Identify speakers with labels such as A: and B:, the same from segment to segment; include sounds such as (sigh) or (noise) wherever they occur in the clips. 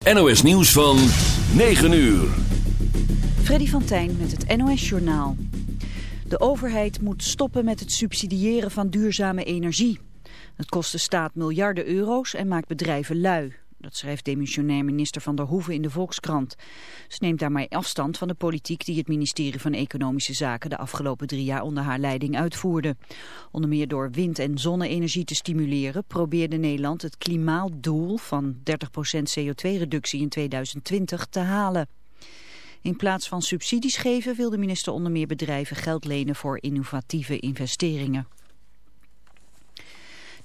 A: NOS Nieuws van 9 uur.
B: Freddy van Tijn met het NOS Journaal. De overheid moet stoppen met het subsidiëren van duurzame energie. Het kost de staat miljarden euro's en maakt bedrijven lui. Dat schrijft demissionair minister Van der Hoeven in de Volkskrant. Ze neemt daarmee afstand van de politiek die het ministerie van Economische Zaken de afgelopen drie jaar onder haar leiding uitvoerde. Onder meer door wind- en zonne-energie te stimuleren probeerde Nederland het klimaatdoel van 30% CO2-reductie in 2020 te halen. In plaats van subsidies geven wil de minister onder meer bedrijven geld lenen voor innovatieve investeringen.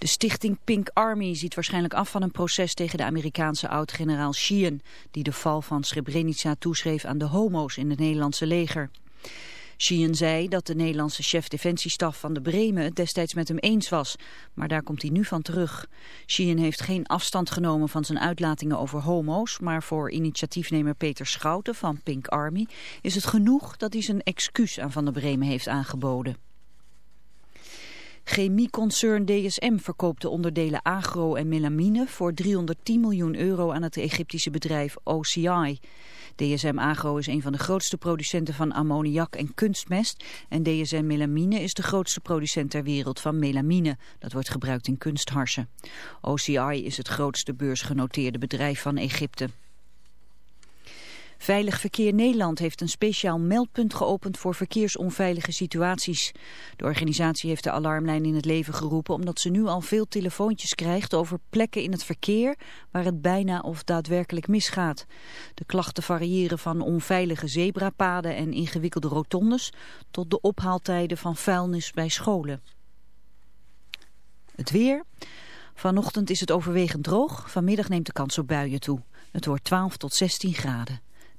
B: De stichting Pink Army ziet waarschijnlijk af van een proces tegen de Amerikaanse oud-generaal Sheehan, die de val van Srebrenica toeschreef aan de homo's in het Nederlandse leger. Sheehan zei dat de Nederlandse chef defensiestaf van de Bremen het destijds met hem eens was, maar daar komt hij nu van terug. Sheehan heeft geen afstand genomen van zijn uitlatingen over homo's, maar voor initiatiefnemer Peter Schouten van Pink Army is het genoeg dat hij zijn excuus aan Van der Bremen heeft aangeboden. Chemieconcern DSM verkoopt de onderdelen agro en melamine voor 310 miljoen euro aan het Egyptische bedrijf OCI. DSM Agro is een van de grootste producenten van ammoniak en kunstmest en DSM Melamine is de grootste producent ter wereld van melamine. Dat wordt gebruikt in kunstharsen. OCI is het grootste beursgenoteerde bedrijf van Egypte. Veilig Verkeer Nederland heeft een speciaal meldpunt geopend voor verkeersonveilige situaties. De organisatie heeft de alarmlijn in het leven geroepen omdat ze nu al veel telefoontjes krijgt over plekken in het verkeer waar het bijna of daadwerkelijk misgaat. De klachten variëren van onveilige zebrapaden en ingewikkelde rotondes tot de ophaaltijden van vuilnis bij scholen. Het weer. Vanochtend is het overwegend droog. Vanmiddag neemt de kans op buien toe. Het wordt 12 tot 16 graden.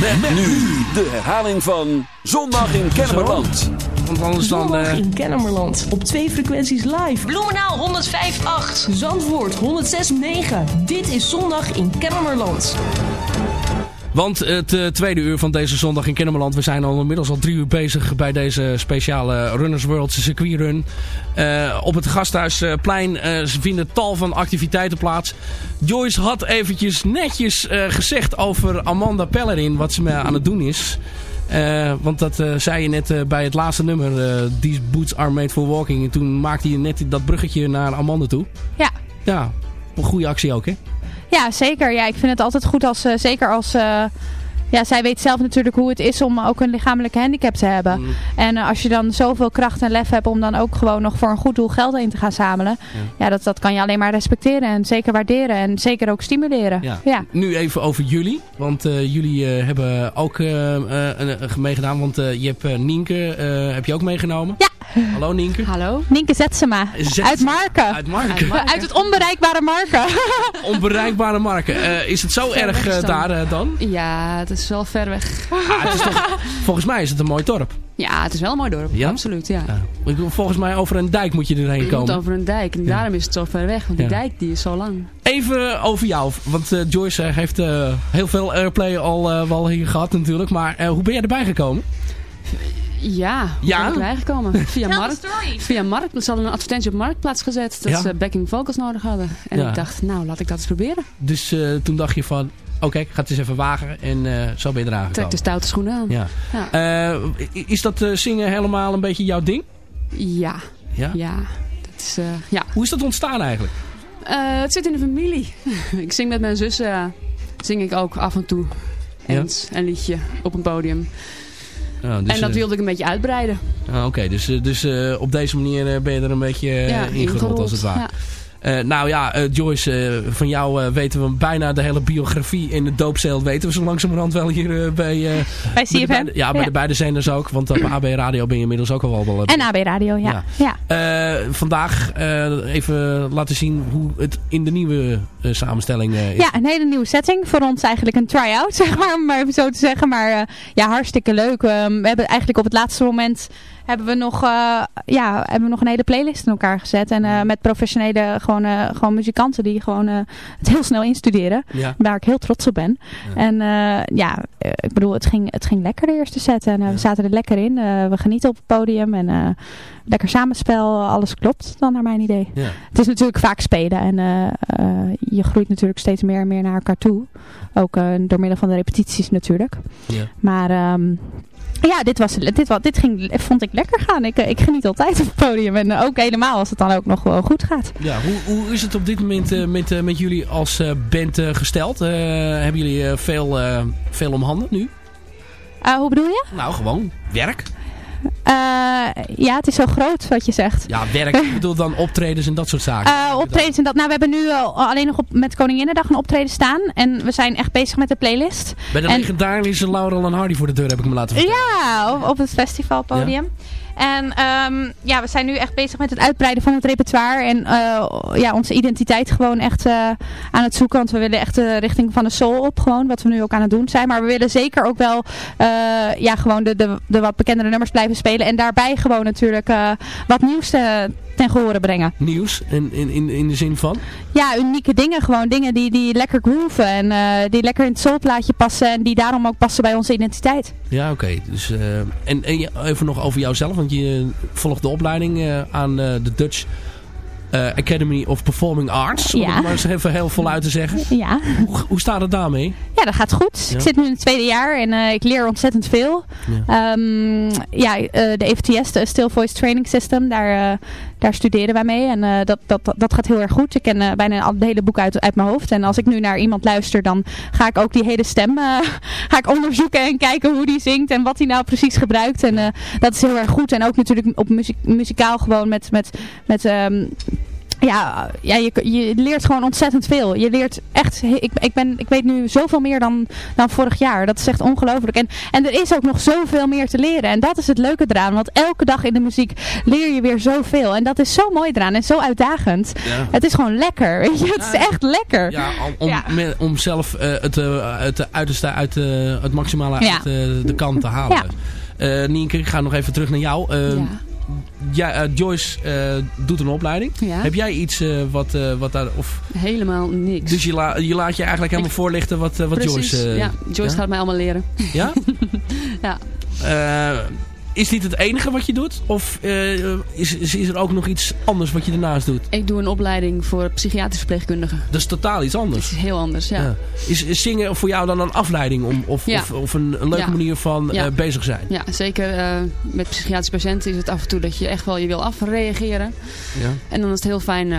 A: Met, met nu de herhaling van Zondag in Kennemerland.
C: Want anders dan...
D: Zondag
C: eh,
D: in Kennemerland. Op twee frequenties live.
E: Bloemenaal 105.8.
D: Zandvoort 106.9. Dit is Zondag in Kennemerland.
C: Want het eh, tweede uur van deze zondag in Kennemerland. We zijn al inmiddels al drie uur bezig bij deze speciale Runners World circuitrun. Eh op het Gasthuisplein eh, vinden tal van activiteiten plaats. Joyce had eventjes netjes gezegd over Amanda Pellerin. Wat ze me aan het doen is. Want dat zei je net bij het laatste nummer. These boots are made for walking. En toen maakte je net dat bruggetje naar Amanda toe.
F: Ja.
C: Ja, een goede actie ook hè?
F: Ja, zeker. Ja, ik vind het altijd goed als, eh, zeker als, eh, ja, zij weet zelf natuurlijk hoe het is om ook een lichamelijke handicap te hebben.
C: Mm.
F: En eh, als je dan zoveel kracht en lef hebt om dan ook gewoon nog voor een goed doel geld in te gaan zamelen. Ja, dat, dat kan je alleen maar respecteren en zeker waarderen en zeker ook stimuleren.
C: Ja.
F: ja.
C: Nu even over jullie. Want jullie hebben ook meegedaan. Want je hebt Nienke heb je ook meegenomen.
F: Ja.
C: Hallo Nienke.
F: Hallo. Nienke Zetsema.
C: Zet-
F: Uit Marken.
C: Uit Marken.
F: Uit het onbereikbare Marken. (laughs)
C: Onbereikbare marken. Eh, is het zo erg eh,
G: dan.
C: daar eh, dan?
G: Ja, het is wel ver weg.
C: Ah, het is toch, volgens mij is het een mooi dorp.
G: Ja, het is wel een mooi dorp.
C: Ja?
G: Absoluut, ja.
C: Ja. Ik bedoel, Volgens mij over een dijk moet je erheen
G: Je moet
C: komen.
G: over een dijk. En
C: Ja.
G: daarom is het zo ver weg. Want die dijk die is zo lang.
C: even over jou. Want eh, Joyce heeft eh, heel veel airplay al eh, wel hier gehad natuurlijk. Maar eh, hoe ben jij erbij gekomen?
G: Ja, hoe
C: Ja?
G: ben ik erbij gekomen? Via Markt. Via Markt. Ze hadden een advertentie op Marktplaats gezet. Dat
C: Ja.
G: ze backing vocals nodig hadden. En
C: Ja.
G: ik dacht, nou laat ik dat eens proberen.
C: Dus eh, toen dacht je van, oké, ik ga het eens even wagen. En eh, zo ben je eraan
G: Trek
C: gekomen.
G: de stoute schoenen aan.
C: Ja.
G: Ja.
C: Eh, is dat eh, zingen helemaal een beetje jouw ding?
G: Ja.
C: Ja?
G: Ja. Dat is, eh, ja.
C: Hoe is dat ontstaan eigenlijk?
G: Eh, het zit in de familie. (laughs) ik zing met mijn zus. eh, zing ik ook af en toe. Eens een liedje op een podium.
C: Ja, dus,
G: en dat
C: eh,
G: wilde ik een beetje uitbreiden.
C: ah, Oké, dus, eh, dus eh, op deze manier eh, ben je er een beetje
G: ja,
C: ingerold als het ware.
G: Ja.
C: Eh, nou ja, eh, Joyce, eh, van jou eh, weten we bijna de hele biografie in de doopceel weten we zo langzamerhand wel hier eh, bij, eh,
F: Bij
C: de
F: CFM.
C: beide, ja, bij de beide zenders ook. Want op AB Radio ben je inmiddels ook al wel... wel
F: En AB Radio, ja.
C: Ja. Eh, vandaag eh, even laten zien hoe het in de nieuwe eh, samenstelling is.
F: Ja, een hele nieuwe setting. Voor ons eigenlijk een try-out, (laughs) zeg maar, om maar even zo te zeggen. Maar ja, hartstikke leuk. Ehm, we hebben eigenlijk op het laatste moment hebben we nog, eh, ja, hebben we nog een hele playlist in elkaar gezet. En eh, met professionele gewoon, eh, gewoon muzikanten die gewoon het heel snel instuderen.
C: Ja.
F: Waar ik heel trots op ben. En ja, ik bedoel, het ging, het ging lekker de eerste set. En we zaten er lekker in. We genieten op het podium. En lekker samenspel. Alles klopt dan naar mijn idee. Het is natuurlijk vaak spelen. En je groeit natuurlijk steeds meer en meer naar elkaar toe. Ook door middel van de repetities natuurlijk.
C: Ja.
F: Maar ehm, ja, dit, was, dit, wa- dit ging, vond ik lekker gaan. Ik, eh, ik geniet altijd op het podium. En eh, ook helemaal als het dan ook nog wel goed gaat.
C: Ja, hoe, hoe is het op dit moment eh, met, met jullie als eh, band gesteld? Hebben jullie veel, veel om handen nu?
F: Hoe bedoel je?
C: Nou, gewoon werk.
F: Eh, ja, het is zo groot wat je zegt.
C: Ja, werk. Ik (laughs) bedoel dan optredens en dat soort zaken.
F: Eh, optredens en dat. Nou, we hebben nu al- alleen nog op, met Koninginnedag een optreden staan. En we zijn echt bezig met de playlist.
C: Bij de
F: en-
C: legendarische Laurel en Hardy voor de deur heb ik me laten vertellen.
F: Ja, op, op het festivalpodium. En ehm, ja, we zijn nu echt bezig met het uitbreiden van het repertoire. En eh, ja, onze identiteit gewoon echt eh, aan het zoeken. Want we willen echt de richting van de soul op. Gewoon, wat we nu ook aan het doen zijn. Maar we willen zeker ook wel eh, ja, gewoon de, de, de wat bekendere nummers blijven spelen. En daarbij gewoon natuurlijk wat nieuws te, ten gehore brengen.
C: Nieuws, in, in, in, de zin van?
F: Ja, unieke dingen. Gewoon dingen die, die lekker grooven. En eh, die lekker in het soulplaatje passen. En die daarom ook passen bij onze identiteit.
C: Ja, oké. Dus, eh, en, en even nog over jouzelf, want je volgt de opleiding eh, aan de Dutch Academy of Performing Arts. Om
F: Ja.
C: het maar eens even heel voluit te zeggen.
F: Ja.
C: Hoe, hoe staat het daarmee?
F: Ja, dat gaat goed.
C: Ja.
F: Ik zit nu in het tweede jaar en ik leer ontzettend veel. Ja, ja eh, de EVTS, de Still Voice Training System, daar, daar studeren wij mee. En eh, dat, dat, dat gaat heel erg goed. Ik ken eh, bijna het hele boek uit, uit mijn hoofd. En als ik nu naar iemand luister, dan ga ik ook die hele stem eh, (laughs) ga ik onderzoeken en kijken hoe die zingt en wat hij nou precies gebruikt. En dat is heel erg goed. En ook natuurlijk op muzikaal gewoon met... met, met ehm, ja, ja je, je leert gewoon ontzettend veel. Je leert echt, ik, ik, ben, ik weet nu zoveel meer dan, dan vorig jaar. Dat is echt ongelooflijk. En, en er is ook nog zoveel meer te leren. En dat is het leuke eraan. Want elke dag in de muziek leer je weer zoveel. En dat is zo mooi eraan en zo uitdagend.
C: Ja.
F: Het is gewoon lekker. (laughs) Weet je? Het is echt lekker.
C: Ja, om, om, zelf eh, het, eh, het uiterste uit eh, het maximale uit de kant te halen. Nienke, ik ga nog even terug naar jou.
G: Ja.
C: eh, Joyce eh, doet een opleiding.
G: Ja.
C: Heb jij iets eh, wat, wat daar... Of,
G: Helemaal niks.
C: dus je, la- je laat je eigenlijk helemaal voorlichten wat, wat
G: Precies,
C: Joyce...
G: ja. Joyce gaat mij allemaal leren.
C: Ja? (laughs)
G: ja.
C: Is dit het enige wat je doet? Of eh, is, is, er ook nog iets anders wat je ernaast doet?
G: Ik doe een opleiding voor psychiatrisch verpleegkundige.
C: Dat is totaal iets anders.
G: Dat is heel anders, ja.
C: Ja. Is, is zingen voor jou dan een afleiding? Om, of,
G: Ja.
C: of, of een, een leuke
G: Ja.
C: manier van eh, bezig zijn?
G: Ja, zeker eh, met psychiatrische patiënten is het af en toe dat je echt wel je wil afreageren.
C: Ja.
G: En dan is het heel fijn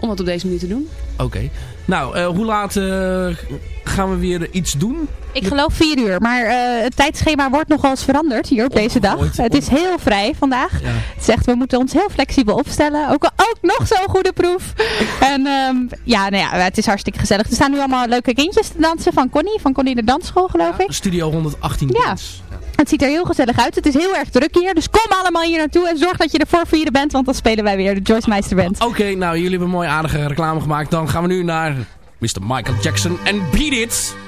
G: om het op deze manier te doen.
C: Oké. Nou, eh, hoe laat eh, gaan we weer iets doen?
F: Ik geloof vier uur, maar eh, het tijdschema wordt nogal eens veranderd hier op deze dag. Het is heel vrij vandaag.
C: Ja.
F: Het zegt, we moeten ons heel flexibel opstellen. Ook, ook nog zo'n goede proef. (laughs) en ehm, ja, nou ja, het is hartstikke gezellig. Er staan nu allemaal leuke kindjes te dansen van Connie, van Connie de Dansschool geloof ik.
C: Studio 118
F: Ja.
C: Dance.
F: Het ziet er heel gezellig uit. Het is heel erg druk hier. Dus kom allemaal hier naartoe en zorg dat je er voor bent. Want dan spelen wij weer de Joyce Meister Band.
C: Oké, nou jullie hebben een mooie aardige reclame gemaakt. Dan gaan we nu naar Mr. Michael Jackson en Beat It.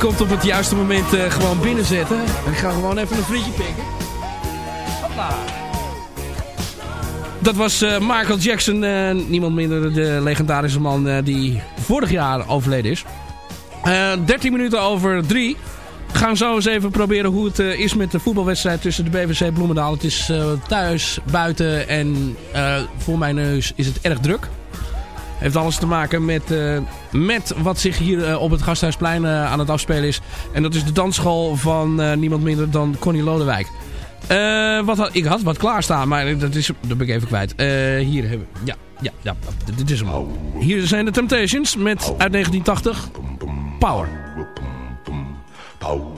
C: Komt op het juiste moment uh, gewoon binnenzetten. Ik ga gewoon even een frietje pikken. Dat was uh, Michael Jackson. Uh, niemand minder de legendarische man die vorig jaar overleden is. 13 minuten over 3. We gaan zo eens even proberen hoe het is met de voetbalwedstrijd tussen de BVC Bloemendaal. Het is thuis, buiten en voor mijn neus is het erg druk. Heeft alles te maken met, uh, met wat zich hier uh, op het Gasthuisplein uh, aan het afspelen is. En dat is de dansschool van niemand minder dan Connie Lodewijk. wat had, ik had wat klaarstaan, maar dat, is, dat ben ik even kwijt. hier hebben we... Ja, ja, ja, dit is hem. Hier zijn de Temptations met uit 1980 Power. Power.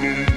C: Hallelujah.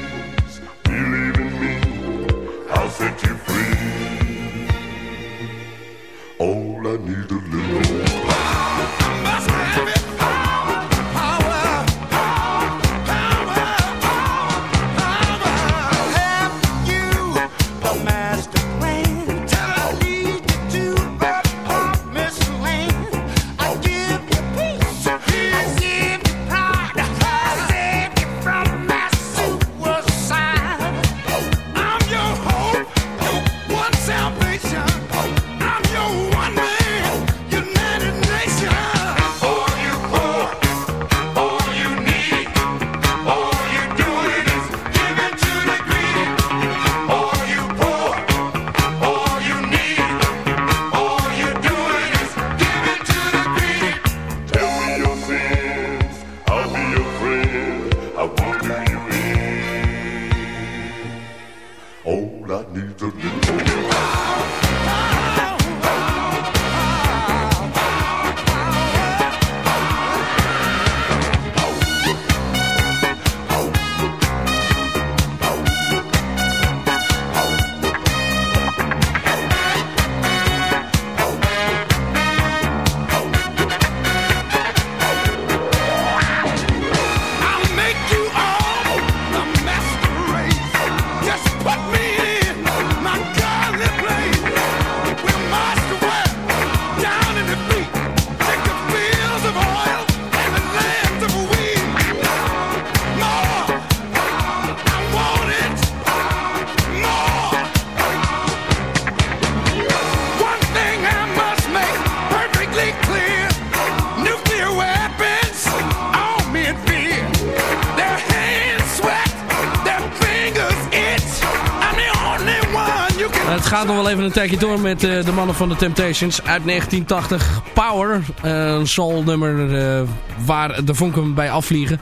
C: Gaat nog wel even een tijdje door met uh, de mannen van de Temptations uit 1980. Power, uh, een soul nummer uh, waar de vonken bij afvliegen.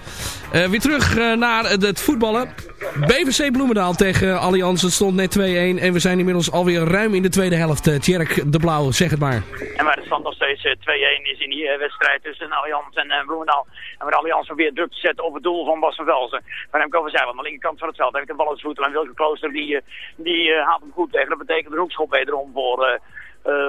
C: weer terug naar het voetballen. BVC Bloemendaal tegen Allianz. Het stond net 2-1 en we zijn inmiddels alweer ruim in de tweede helft. Tjerk de Blauw, zeg het maar.
H: En waar de stand steeds 2-1 is in die wedstrijd tussen Allianz en Bloemendaal. En waar Allianz weer druk te zetten op het doel van Bas van Velzen. Van hem zij aan de linkerkant van het veld. Heeft de bal en Wilke Klooster die, die haalt hem goed tegen. Dat betekent een hoekschop wederom voor,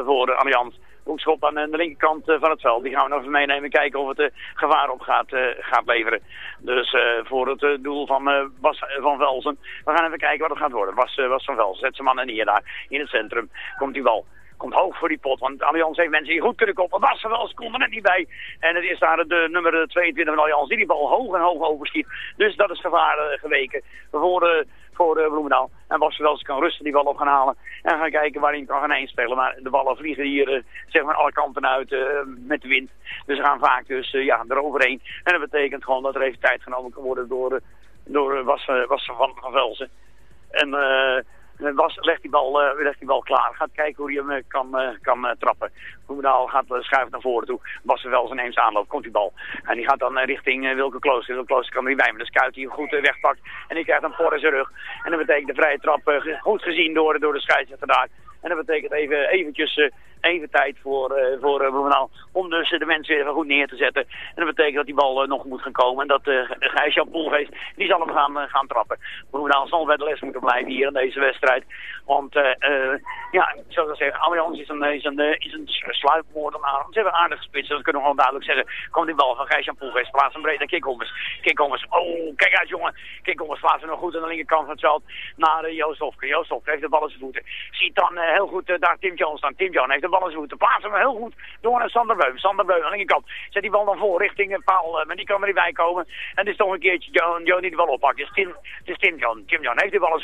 H: voor Allianz hoekschop aan de linkerkant van het veld. Die gaan we nog even meenemen. Kijken of het uh, gevaar op gaat, gaat leveren. Dus voor het doel van Bas van Velzen. We gaan even kijken wat het gaat worden. Bas, van Velzen zet zijn man en hier daar in het centrum. Komt die bal komt hoog voor die pot. Want Allianz heeft mensen hier goed kunnen koppen. Was er wel, ze konden er niet bij. En het is daar de nummer 22 van Allianz die die bal hoog en hoog overschiet. Dus dat is gevaar uh, geweken voor, uh, voor uh, Bloemendaal. En was wel eens kan rusten die bal op gaan halen. En gaan kijken waar hij kan gaan inspelen. Maar de ballen vliegen hier zeg maar alle kanten uit met de wind. Dus ze gaan vaak dus ja, eroverheen. En dat betekent gewoon dat er even tijd genomen kan worden door, door was, was van, van Velzen. En... Was, legt, die bal, uh, legt die bal klaar. Gaat kijken hoe hij hem uh, kan, kan trappen. Bloemendaal gaat schuiven naar voren toe. Was er wel zijn eens aanloop, komt die bal. En die gaat dan richting Wilke Klooster. Wilke Klooster kan er niet bij, maar de scout die hem goed wegpakt. En die krijgt een voor in zijn rug. En dat betekent de vrije trap goed gezien door, door de scheidsrechter daar. En dat betekent even eventjes even tijd voor, uh, voor Bloemendaal om dus de mensen even goed neer te zetten. En dat betekent dat die bal uh, nog moet gaan komen. En dat uh, Gijs-Jan Poelgeest, die zal hem gaan, gaan trappen. Bloemendaal zal bij de les moeten blijven hier in deze wedstrijd. Want ja, zoals ik zeggen, Allianz is een, is een, is een sluipmoordenaar. Ze hebben aardig gespitst, dat kunnen we gewoon duidelijk zeggen. Komt die bal van Gijs-Jan Poelgeest, plaats hem breed naar Kikhommers. Kikhommers, oh, kijk uit jongen. Kikhommers plaatsen nog goed aan de linkerkant van het veld naar Joost Hofke. Joost Hofke heeft de bal in zijn voeten. Ziet dan heel goed daar Tim Jones staan. Tim Jones heeft de bal zijn voeten. Plaatsen hem heel goed door naar Sander Beum. Sander Beum aan de linkerkant. Zet die bal dan voor richting een paal. maar die kan er niet bij komen. En het is toch een keertje Joe, Joe die de bal oppakt. Het is Tim, is Tim John. Tim John heeft de bal.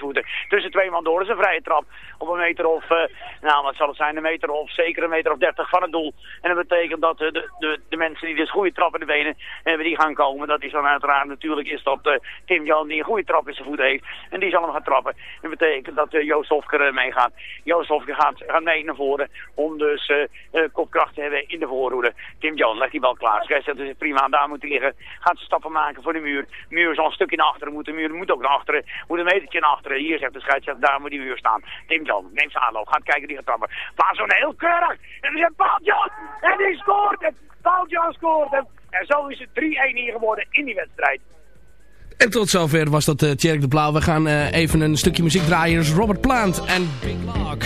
H: Tussen twee man door. Is een vrije trap. Op een meter of, uh, nou wat zal het zijn, een meter of zeker een meter of dertig van het doel. En dat betekent dat de, de, de mensen die dus goede trap in de benen hebben, die gaan komen. Dat is dan uiteraard natuurlijk is dat uh, Tim John die een goede trap in zijn voeten heeft. En die zal hem gaan trappen. En dat betekent dat Joost Hofker meegaat. Joost Hofker gaat, gaat mee naar voren om dus kopkracht te hebben in de voorhoede. Tim John legt die bal klaar. Scheidsrechter is prima, daar moet hij liggen. Gaat stappen maken voor de muur. muur zal een stukje naar achteren moeten. Muur moet ook naar achteren. Moet een metertje naar achteren. Hier zegt de scheidsrechter, daar moet die muur staan. Tim John neemt zijn aanloop. Gaat kijken die gaat trappen. Paas zo'n heel keurig. En zegt Paul John. En die scoort het. Paul John scoort hem. En zo is het 3-1 hier geworden in die wedstrijd.
C: En tot zover was dat uh, Tjerk de Blauw. We gaan even een stukje muziek draaien. Dus Robert Plant en Big Lock.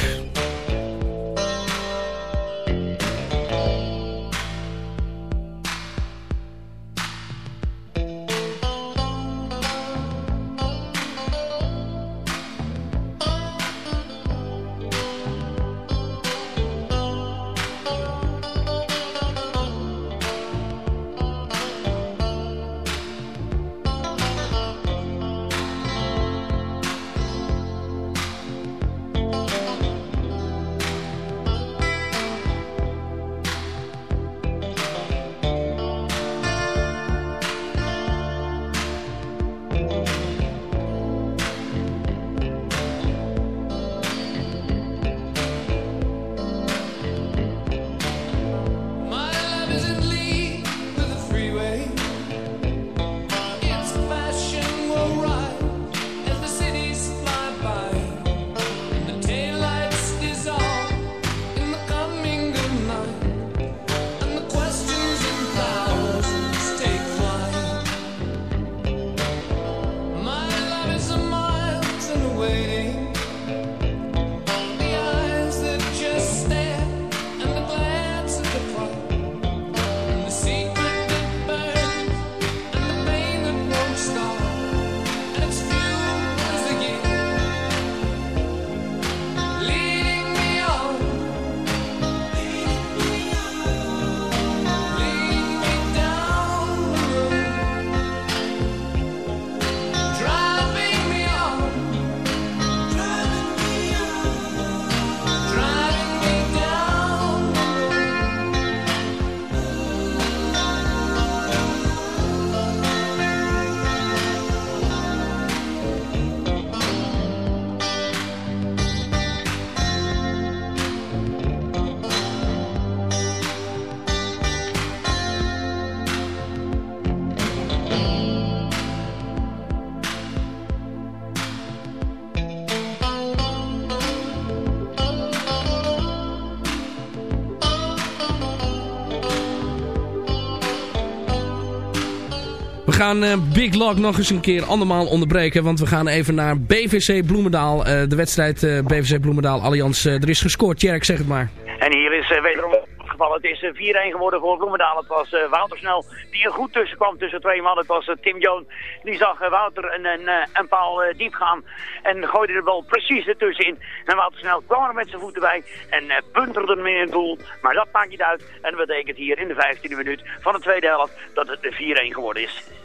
C: Gaan uh, Big Lock nog eens een keer andermaal onderbreken. Want we gaan even naar BVC Bloemendaal. Uh, de wedstrijd uh, BVC Bloemendaal Allianz. er is gescoord. Tjerk, zeg het maar.
H: En hier is wederom. Het is 4-1 geworden voor Bloemendaal. Het was Wouter Snel die er goed tussen kwam tussen twee mannen. Het was Tim Joon. Die zag Wouter een, een, een paal diep gaan en gooide de bal precies ertussenin. En Wouter Snel kwam er met zijn voeten bij en punterde hem in het doel. Maar dat maakt niet uit. En dat betekent hier in de 15e minuut van de tweede helft dat het 4-1 geworden is.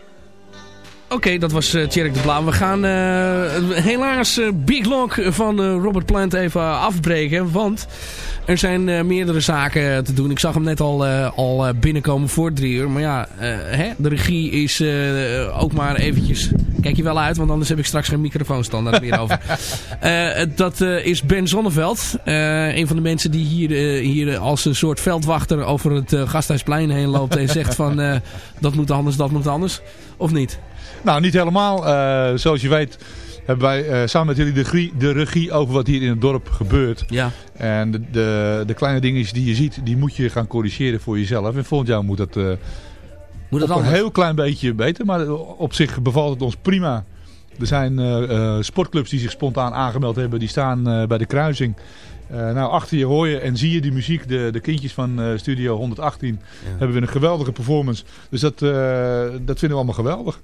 C: Oké, dat was uh, Tjerk de Blauw. We gaan uh, helaas uh, Big Lock van Robert Plant even afbreken. Want er zijn meerdere zaken te doen. Ik zag hem net al, al binnenkomen voor drie uur. Maar ja, hè, de regie is ook maar eventjes... Kijk je wel uit, want anders heb ik straks geen microfoon standaard meer (laughs) over. dat is Ben Zonneveld. een van de mensen die hier, hier als een soort veldwachter over het Gasthuisplein heen loopt. En zegt van, dat moet anders, dat moet anders. Of niet?
I: Nou, niet helemaal. Uh, zoals je weet hebben wij uh, samen met jullie de regie, de regie, over wat hier in het dorp gebeurt.
C: Ja.
I: En de, de, de, kleine dingetjes die je ziet, die moet je gaan corrigeren voor jezelf. En volgend jaar moet dat, uh, moet dat een heel klein beetje beter. Maar op zich bevalt het ons prima. Er zijn uh, sportclubs die zich spontaan aangemeld hebben. Die staan bij de kruising. Nou, achter je hoor je en zie je die muziek. De, de kindjes van Studio 118 hebben weer een geweldige performance. Dus dat, dat vinden we allemaal geweldig.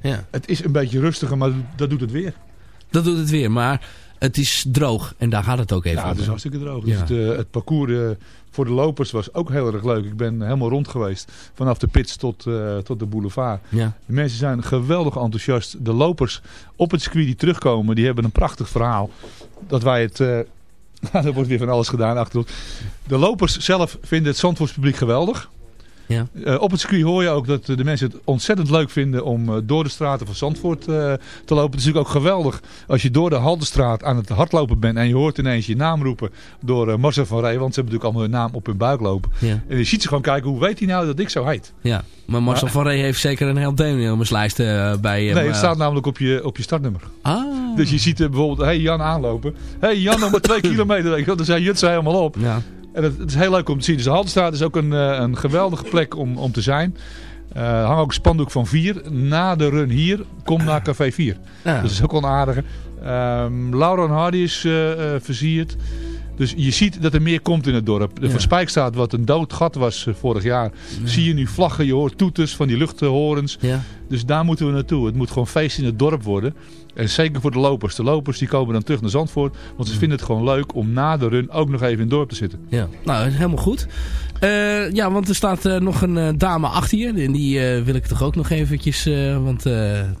C: Ja.
I: Het is een beetje rustiger, maar dat doet het weer.
C: Dat doet het weer, maar het is droog. En daar gaat het ook even
I: ja, het is hartstikke droog. Dus het, uh, het, parcours uh, voor de lopers was ook heel erg leuk. Ik ben helemaal rond geweest. Vanaf de pits tot, uh, tot de boulevard.
C: Ja.
I: De mensen zijn geweldig enthousiast. De lopers op het circuit die terugkomen, die hebben een prachtig verhaal. Dat wij het... (laughs) er wordt weer van alles gedaan achterop. De lopers zelf vinden het Zandvoortspubliek geweldig.
C: Ja.
I: Uh, op het circuit hoor je ook dat de mensen het ontzettend leuk vinden om uh, door de straten van Zandvoort uh, te lopen. Het is natuurlijk ook geweldig als je door de Haldenstraat aan het hardlopen bent en je hoort ineens je naam roepen door Marcel van Rij. Want ze hebben natuurlijk allemaal hun naam op hun buik lopen.
C: Ja.
I: En je ziet ze gewoon kijken, hoe weet hij nou dat ik zo heet?
C: Ja, maar Marcel van Rij heeft zeker een heel deelnemerslijst bij
I: Nee, het staat namelijk op je, op je startnummer.
C: Ah.
I: Dus je ziet bijvoorbeeld, hey Jan aanlopen. hey Jan, nog maar twee (laughs) kilometer. Dan zijn Jutsen helemaal op.
C: Ja.
I: En het, het, is heel leuk om te zien. Dus de Haltestraat is ook een, een geweldige plek om, om te zijn. Uh, er hangt ook een spandoek van 4. Na de run hier, kom naar café 4.
C: Ja.
I: Dus dat is ook aardige. Um, Laura Hardy is uh, uh, versierd. Dus je ziet dat er meer komt in het dorp. De
C: Ja.
I: Van Spijkstraat, wat een dood gat was vorig jaar, zie je nu vlaggen. Je hoort toeters van die luchthorens.
C: Ja.
I: Dus daar moeten we naartoe. Het moet gewoon feest in het dorp worden. En zeker voor de lopers. De lopers die komen dan terug naar Zandvoort. Want ze vinden het gewoon leuk om na de run ook nog even in het dorp te zitten.
C: Ja, nou helemaal goed. Uh, ja, want er staat uh, nog een uh, dame achter je. En die wil ik toch ook nog eventjes... want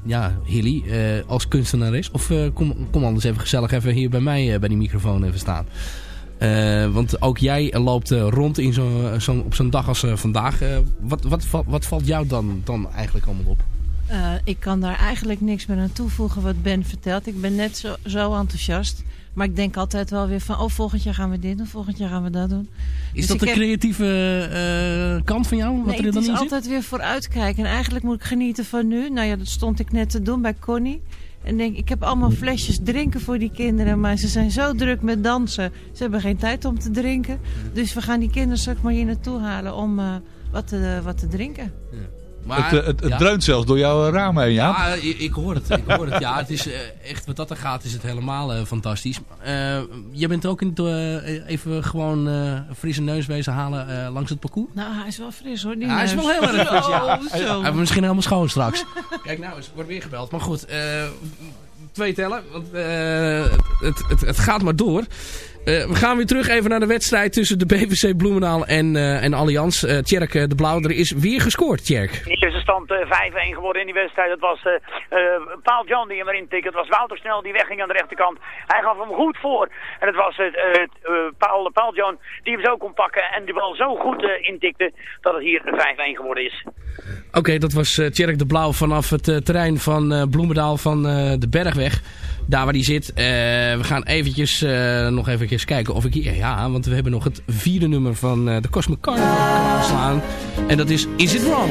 C: ja, Hilly, als kunstenares. Of kom, kom anders even gezellig even hier bij mij bij die microfoon even staan. want ook jij loopt rond in zo, zo, op zo'n dag als vandaag. wat, wat, wat, wat valt jou dan, dan eigenlijk allemaal op?
J: Uh, ik kan daar eigenlijk niks meer aan toevoegen wat Ben vertelt. Ik ben net zo, zo enthousiast. Maar ik denk altijd wel weer van, oh volgend jaar gaan we dit doen, volgend jaar gaan we dat doen.
C: Is dus dat de heb... creatieve uh, kant van jou? Wat
J: nee,
C: er dan
J: het is
C: in
J: altijd
C: zit?
J: weer vooruitkijken. En eigenlijk moet ik genieten van nu. Nou ja, dat stond ik net te doen bij Connie. En denk, ik heb allemaal flesjes drinken voor die kinderen. Maar ze zijn zo druk met dansen. Ze hebben geen tijd om te drinken. Dus we gaan die kinderen straks maar hier naartoe halen om uh, wat, te, wat te drinken.
C: Ja.
I: Maar, het het, het ja. dreunt zelfs door jouw raam heen, ja?
C: Ja, ik, ik, hoor het. Ik hoor het. Ja, het is uh, echt, wat dat er gaat, is het helemaal uh, fantastisch. Uh, je bent ook in het, even gewoon een frisse neus wezen halen langs het parcours?
J: Nou, hij is wel fris hoor. Die
C: ja, hij is wel heel erg fris, ja. (laughs)
J: Oh, zo.
C: Hij misschien helemaal schoon straks. Kijk nou, er wordt weer gebeld. Maar goed, twee tellen. Want, het, het, het gaat maar door. Uh, we gaan weer terug even naar de wedstrijd tussen de BVC Bloemendaal en, uh, en Allianz. Uh, Tjerk de Blauw, er is weer gescoord, Tjerk.
H: In eerste stand 5-1 geworden in die wedstrijd. Het was Paul John die hem erin tikte. Het was Wouter Snel die wegging aan de rechterkant. Hij gaf hem goed voor. En het was Paul, Paul John die hem zo kon pakken en die bal zo goed intikte dat het hier 5-1 geworden is.
C: Oké, okay, dat was Tjerk de Blauw vanaf het terrein van Bloemendaal van de Bergweg. Daar waar die zit. we gaan eventjes nog even kijken of ik hier... Ja, want we hebben nog het vierde nummer van uh, de Cosmic Carnival klaarstaan. En dat is Is It Wrong?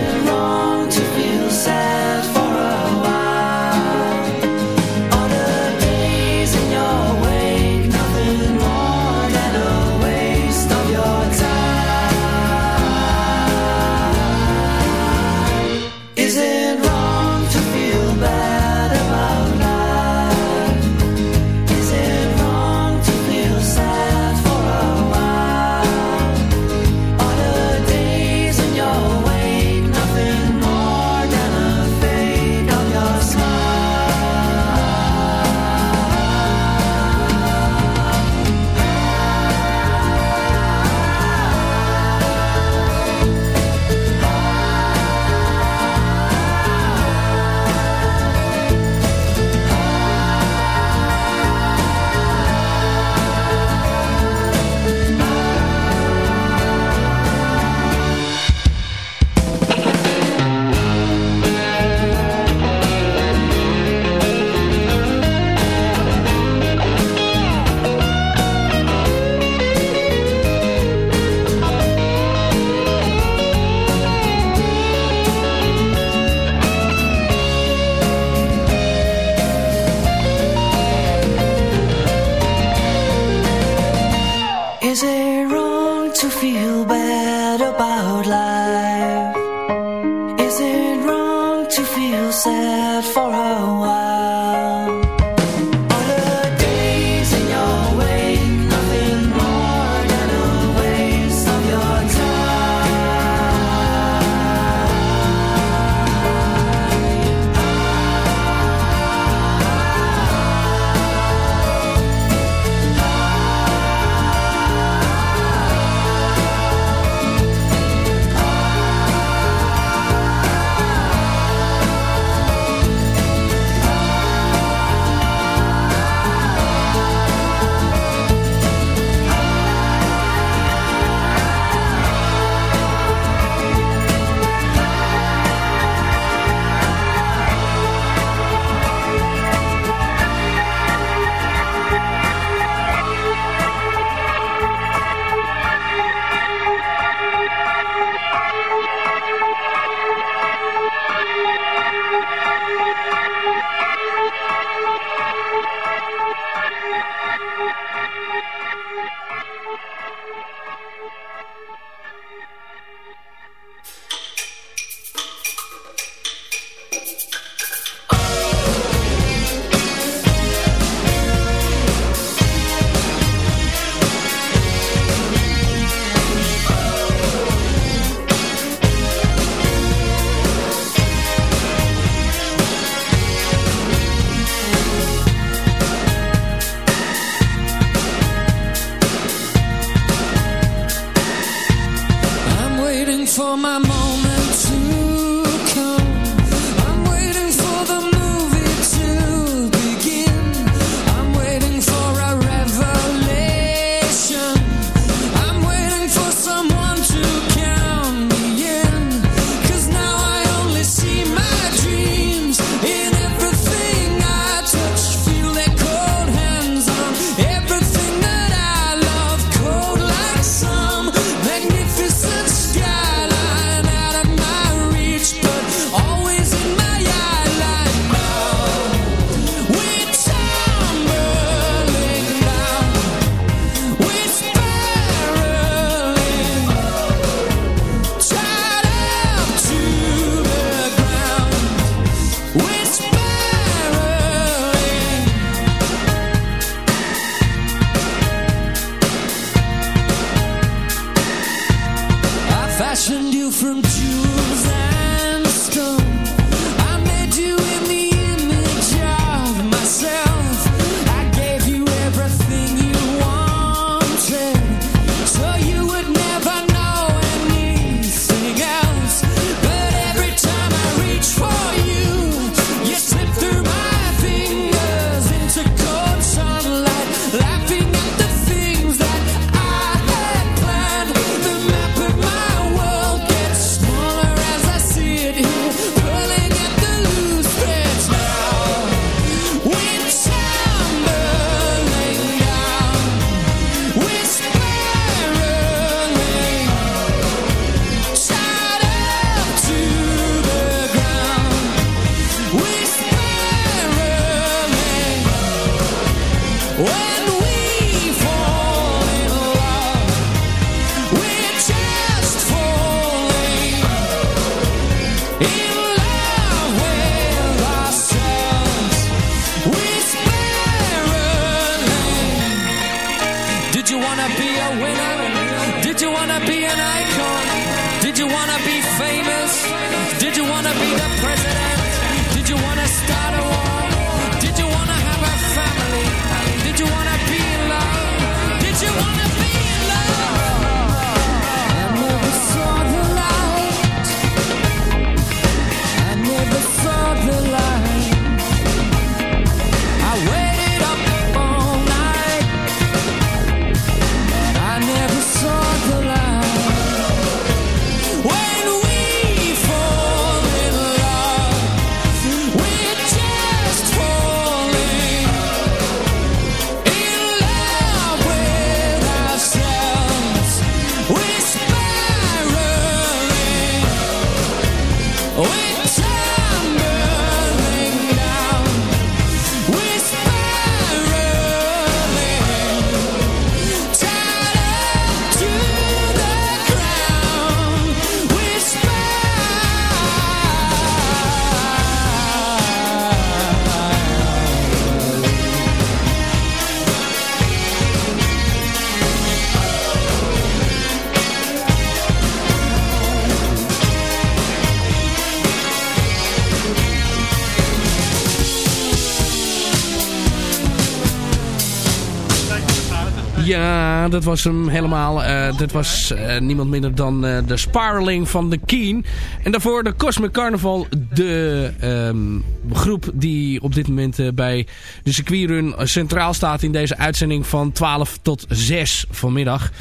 C: Dat was hem helemaal. Uh, dit was uh, niemand minder dan uh, de Spiraling van de Keen. En daarvoor de Cosmic Carnival. De um, groep die op dit moment bij de circuitrun centraal staat in deze uitzending van 12 tot 6 vanmiddag.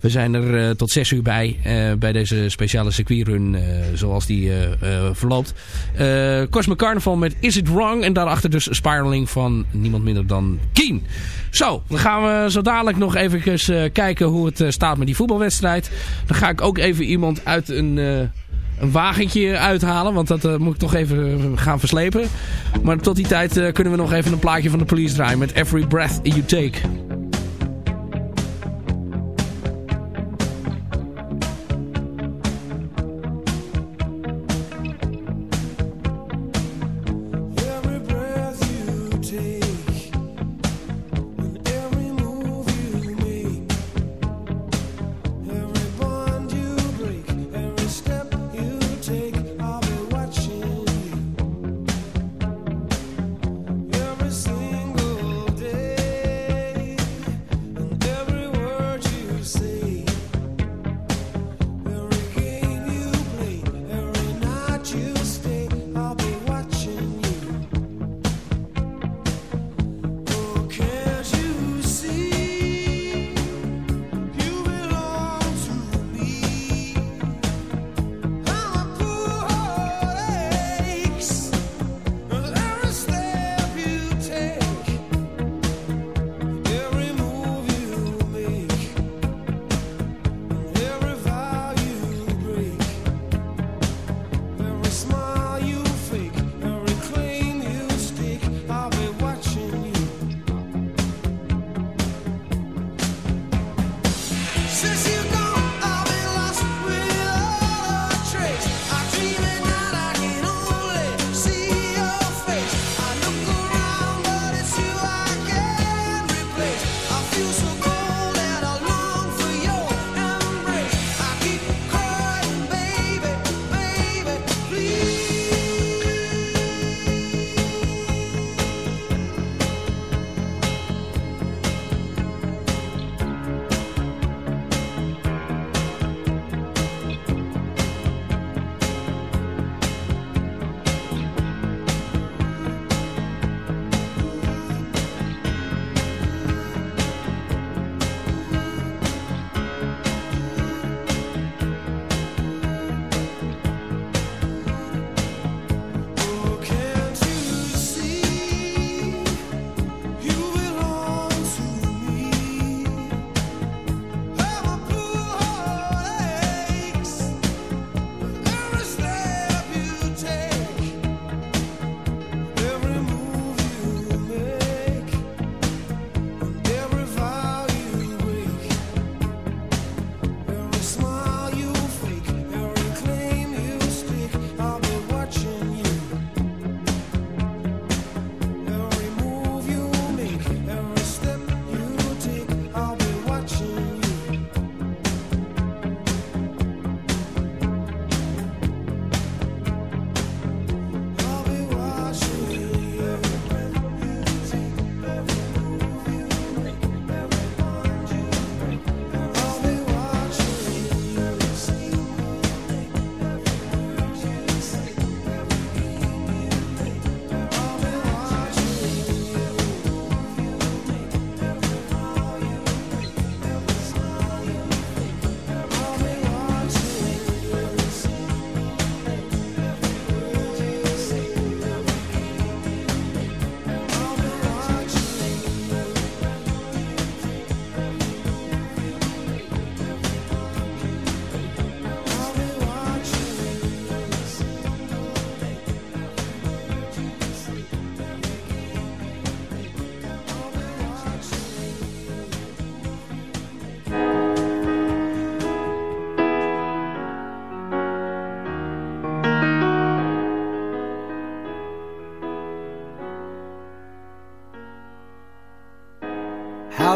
C: We zijn er eh, tot zes uur bij, eh, bij deze speciale circuitrun eh, zoals die verloopt. Cosmic Carnival met Is It Wrong en daarachter dus Spiraling van niemand minder dan Keen. Zo, dan gaan we zo dadelijk nog even kijken hoe het staat met die voetbalwedstrijd. Dan ga ik ook even iemand uit een
K: een wagentje uithalen. Want dat moet ik toch even gaan verslepen. Maar tot die tijd kunnen we nog even een plaatje van de police draaien met Every Breath You Take.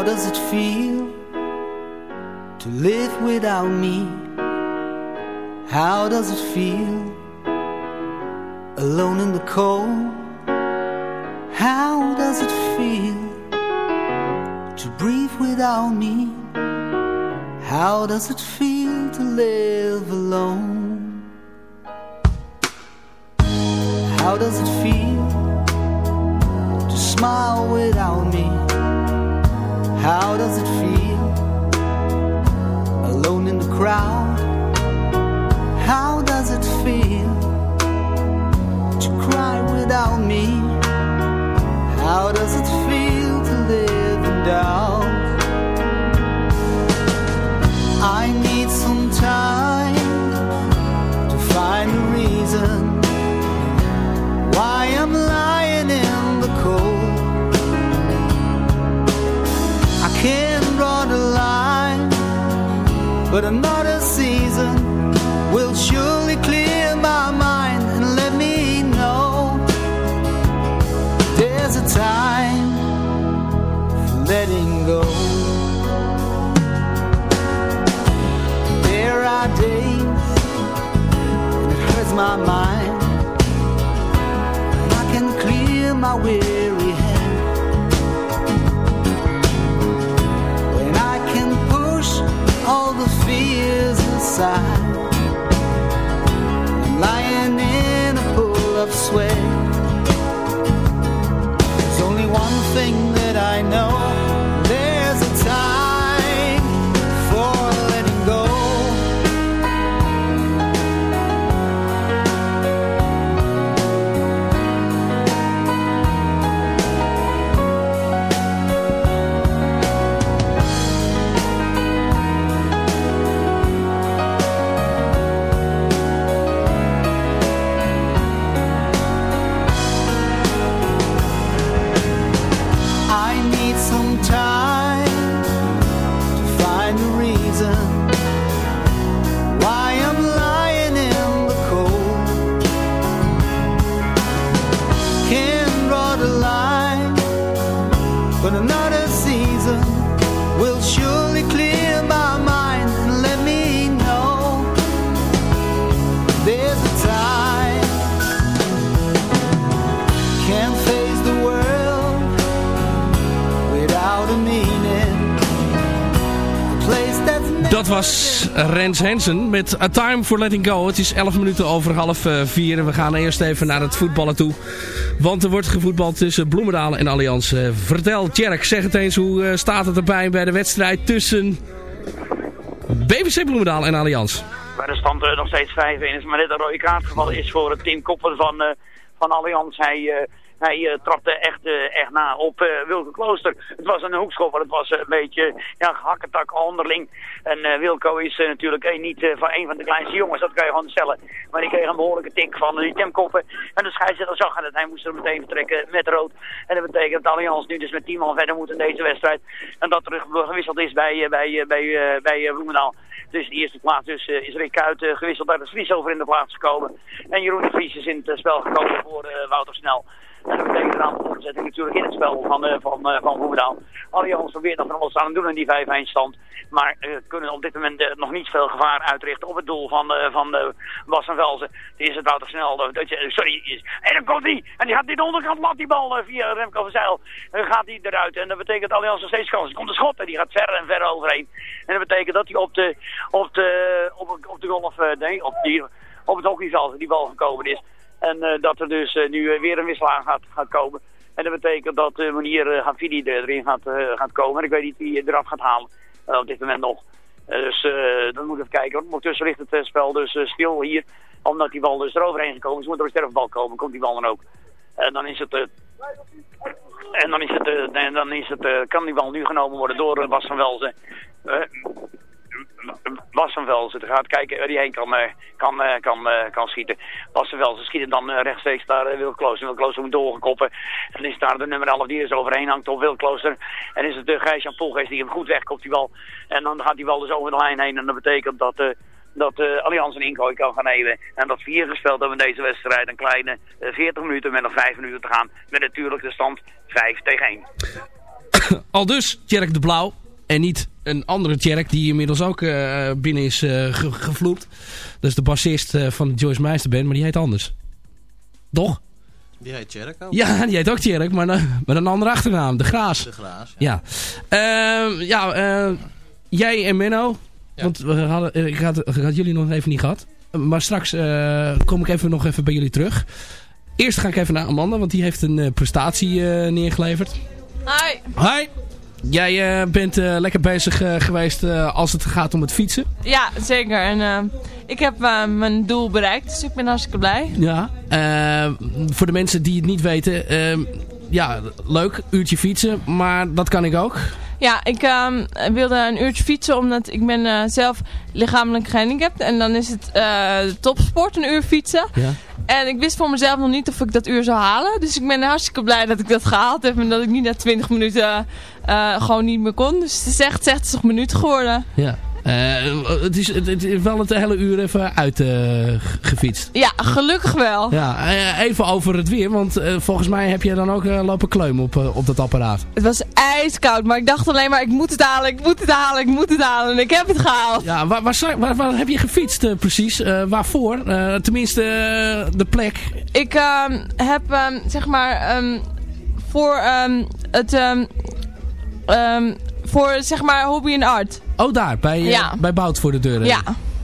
L: does it feel to live without me? How does it feel? How does it feel to live in doubt? I need some time to find reason why I'm lying in the cold. I can draw the line, but I'm not. My mind. I can clear my weary head when I can push all the fears aside. I'm lying in a pool of sweat. There's only one thing that I know. Another clear my mind let me face world
C: Dat was Rens Hansen met A Time for Letting Go. Het is 11 minuten over half eh, vier. En we gaan eerst even naar het voetballen toe. Want er wordt gevoetbald tussen Bloemendaal en Allianz. Eh, vertel, Tjerk, zeg het eens. Hoe eh, staat het erbij bij de wedstrijd tussen BVC Bloemendaal en Allianz?
H: Bij de stand eh, nog steeds 5-1 is maar net een rode kaart is voor het team Koppen van, van Allianz. Hij, hij eh, trapte echt, eh, echt na op eh, Wilke Klooster. Het was een hoekschop, het was een beetje ja, hakketak onderling. En Wilco is natuurlijk niet van een van de kleinste jongens, dat kan je gewoon stellen. Maar die kreeg een behoorlijke tik van die Temkoppen. En de scheidsrechter zag het, hij moest er meteen vertrekken met rood. En dat betekent dat Allianz nu dus met 10 man verder moet in deze wedstrijd. En dat er gewisseld is bij, bij, bij, bij Bloemendaal. Dus de eerste plaats dus, is Rick Kuit gewisseld. Daar is Vries over in de plaats gekomen. En Jeroen de Vries is in het spel gekomen voor Wouter Snel. En dat betekent een aantal omzetting natuurlijk in het spel van, eh van, eh van Bloemendaal. Allianz probeert nog van alles aan het doen in die 5-1 stand. Maar eh, kunnen op dit moment nog niet veel gevaar uitrichten op het doel van, van Bas van Velzen. Het is het Wouter Snel. sorry. En dan komt hij. En die gaat die de onderkant lat die bal via Remco van Zijl. Dan gaat hij eruit. En dat betekent dat Allianz nog steeds kans. Er komt een schot en die gaat verder en verder overheen. En dat betekent dat hij op de, op de, op, op de golf, nee, op, die, op het hockeyveld die bal gekomen is. En eh, dat er dus eh, nu weer een wissel aan gaat, gaat komen. En dat betekent dat uh, Gavidi erin gaat, gaat komen. En ik weet niet wie eraf gaat halen op dit moment nog. Dus dan moet ik even kijken. Ondertussen ligt het spel dus stil hier. Omdat die bal dus eroverheen gekomen is. Moet er een sterfbal komen. Komt die bal dan ook. En dan is het... en dan is het, en dan is het, kan die bal nu genomen worden door Bas van Welzen. Bas van Velzen te gaat kijken waar hij heen kan, eh, kan, eh, kan, eh, kan schieten. Bas van Velzen schiet hem dan rechtstreeks daar uh, Wil Klooster. Wil Klooster moet doorgekoppen. En dan is daar de nummer 11 die er zo overheen hangt op Wil Klooster. En is het de Gijs-Jan Poelgeest die hem goed wegkopt die bal. En dan gaat die bal dus over de lijn heen. En dat betekent dat... eh dat uh, Allianz een ingooi kan gaan nemen. En dat vier gespeeld hebben in deze wedstrijd. Een kleine uh, 40 minuten met nog 5 minuten te gaan. Met natuurlijk de stand 5 tegen 1. (coughs)
C: Al dus Tjerk de Blauw. En niet een andere Tjerk die inmiddels ook uh, binnen is uh, ge gevloept. Dat is de bassist uh, van de Joyce Meister Band, maar die heet anders. Toch?
M: Die heet Tjerk ook.
C: Ja, die heet ook Tjerk, maar met een andere achternaam. De Graas.
M: De Graas,
C: ja. Ja, uh, ja jij en Menno. Ja. Want we hadden, ik, had, ik had jullie nog even niet gehad. Maar straks kom ik even nog even bij jullie terug. Eerst ga ik even naar Amanda, want die heeft een prestatie neergeleverd.
N: Hi.
C: Hi. Jij uh, bent uh, lekker bezig uh, geweest als het gaat om het fietsen.
N: Ja, zeker. En ik heb mijn doel bereikt, dus ik ben hartstikke blij.
C: Ja, voor de mensen die het niet weten, ehm, ja, leuk, uurtje fietsen, maar dat kan ik ook.
N: Ja, ik um, wilde een uurtje fietsen omdat ik ben zelf lichamelijk gehandicapt. En dan is het topsport, een uur fietsen.
C: Ja.
N: En ik wist voor mezelf nog niet of ik dat uur zou halen. Dus ik ben hartstikke blij dat ik dat gehaald heb. En dat ik niet na 20 minuten uh, gewoon niet meer kon. Dus het is echt 60 minuten geworden.
C: Ja. het, is, het, is wel het hele uur even uitgefietst.
N: ja, gelukkig wel.
C: Ja, even over het weer, want volgens mij heb je dan ook lopen kleumen op, op dat apparaat.
N: Het was ijskoud, maar ik dacht alleen maar ik moet het halen, ik moet het halen, ik moet het halen. En ik heb het gehaald.
C: Ja, waar, waar, waar, heb je gefietst precies? waarvoor? tenminste, de plek.
N: Ik ehm, heb, ehm, zeg maar, um, voor het... voor, zeg maar, hobby en art.
C: Oh, daar, bij, ja. bij Bout voor de deur.
N: Ja.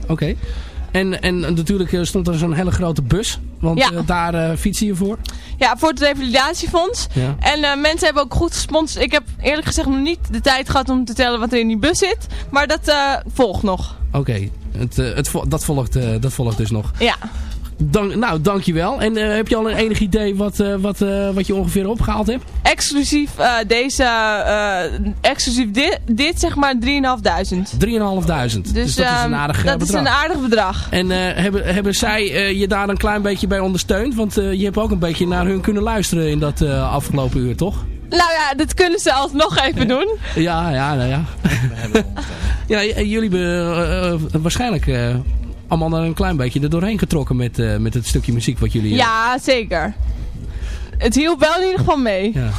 C: Oké. En, en natuurlijk stond er zo'n hele grote bus. Want ja. uh, daar uh, fiets je voor?
N: Ja, voor het revalidatiefonds. Ja. En uh, mensen hebben ook goed gesponsord. Ik heb eerlijk gezegd nog niet de tijd gehad om te tellen wat er in die bus zit. Maar dat volgt nog.
C: Oké, het, het, dat, volgt, dat volgt dus nog.
N: Ja.
C: Dank, nou, dankjewel. En uh, heb je al een enig idee wat, uh, wat, uh, wat je ongeveer opgehaald hebt?
N: Exclusief deze, exclusief dit, dit zeg maar 3.500. 3.500.
C: Dus, dus, dat is een aardig
N: dat
C: bedrag. Dat
N: is een aardig bedrag.
C: En hebben, hebben zij je daar een klein beetje bij ondersteund? Want je hebt ook een beetje naar hun kunnen luisteren in dat afgelopen uur, toch?
N: Nou ja, dat kunnen ze alsnog even doen.
C: Ja, ja, nou ja. ja, jullie hebben waarschijnlijk allemaal een klein beetje er doorheen getrokken met, uh, met het stukje muziek wat jullie...
N: Ja, zeker. Het hielp wel in ieder geval mee. Ja.